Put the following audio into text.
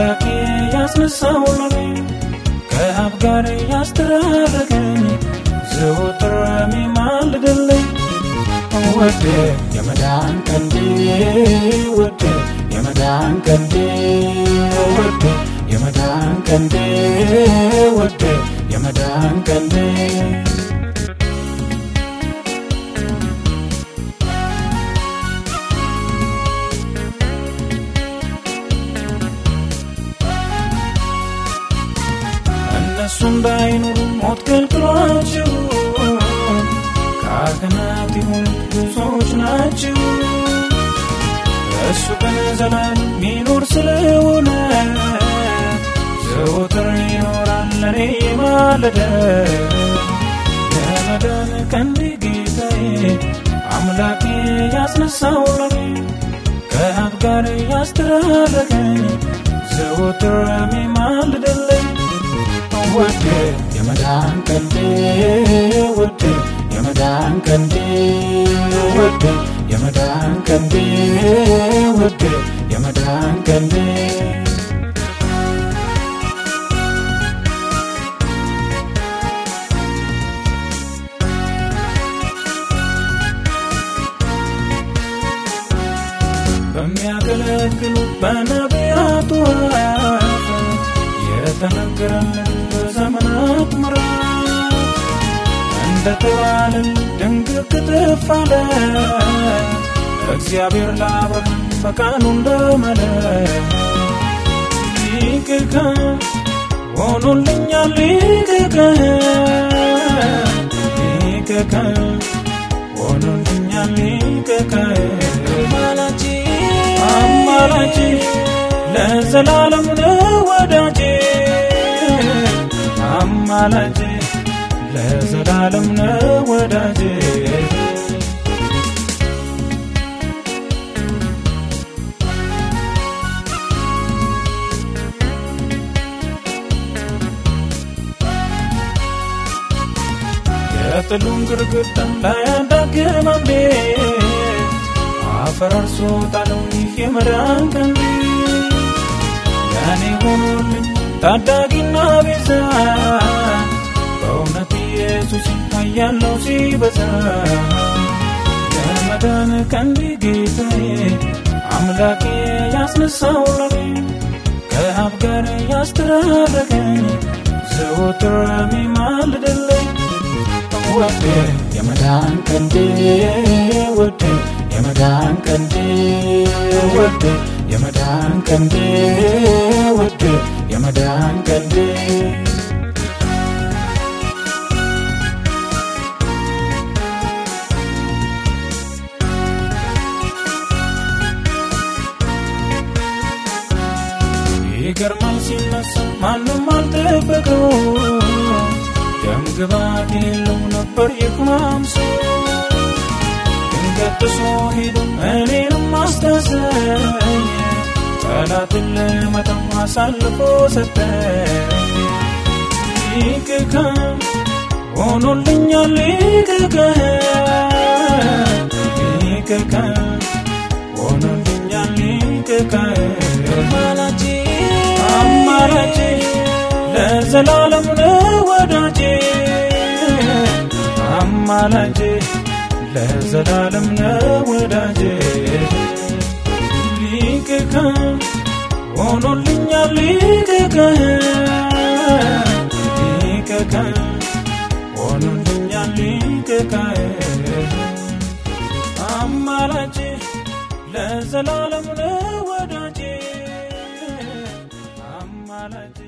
አምላኬ ያስነሳው ለኔ ከአብ ጋር ያስተራረቀኝ ዘወትር የሚማልድልኝ ወደ የመዳን ቀንዴ? ወደ የመዳን ቀንዴ? ወደ የመዳን ቀንዴ? ወደ የመዳን ቀንዴ እነሱ እንዳይኖሩ ሞት ከልክሏቸው ካህናት የሆኑ ብዙዎች ናቸው። እሱ ግን ዘላለም ሚኖር ስለሆነ ዘወትር ይኖራል ለኔ የማለደ የመዳን ቀንዴ ጌታዬ አምላኬ ያስነሳው ለኔ ከአብ ጋር ያስተራረቀኝ ዘወትር የሚማልድልኝ watte yamadaan kandee watte yamadaan kandee watte yamadaan kandee watte yamadaan kandee. Bamya kalaklu bana biyaatuha. የተነገረልን በዘመናት ምራት እንደተባለን ድንግል ክትፍ አለ እግዚአብሔር ለአብርሃም በቃሉ እንደመለ ሊቅከ ሆኖልኛል ሊቅከ ሊቅከ ሆኖልኛል አማላጅ አማላጅ ለዘላለም አማላጅ ለዘላለም ነው ወዳጄ የጥሉን ግርግዳ ላይ አንዳግም አንዴ አፈራርሶ ጣለው ይህ የመዳን ቀንዴ ለእኔ ሆኖልኝ ታዳጊና ቤዛ ሲበዛ የመዳን ቀንዴ ጌታዬ አምላኬ ያስነሳው ለኔ ከአብ ጋር ያስተራረቀኝ ዘወትር የሚማልድልኝ። ወደ የመዳን ቀንዴ ወደ የመዳን ቀንዴ ወደ የመዳን ቀንዴ ወደ የመዳን ቀንዴ አልጠበቀው ደም የለው ነበር ይኩማም ሰው ድንገት ጥሶ ሄዶ እኔንም አስታሰኝ ጠላትን ለመተው አሳልፎ ሰጠኝ ሊቅከ ሆኖልኛል ሊቅከ ሊቅከ ለዘላለም ወዳጄ አማላጄ ለዘላለም ወዳጄ ሊቅከ ሆኖልኛል ሊቅከ ሊቅከ ሆኖልኛል ሊቅከ አማላጄ ለዘላለም ወዳጄ አማላጄ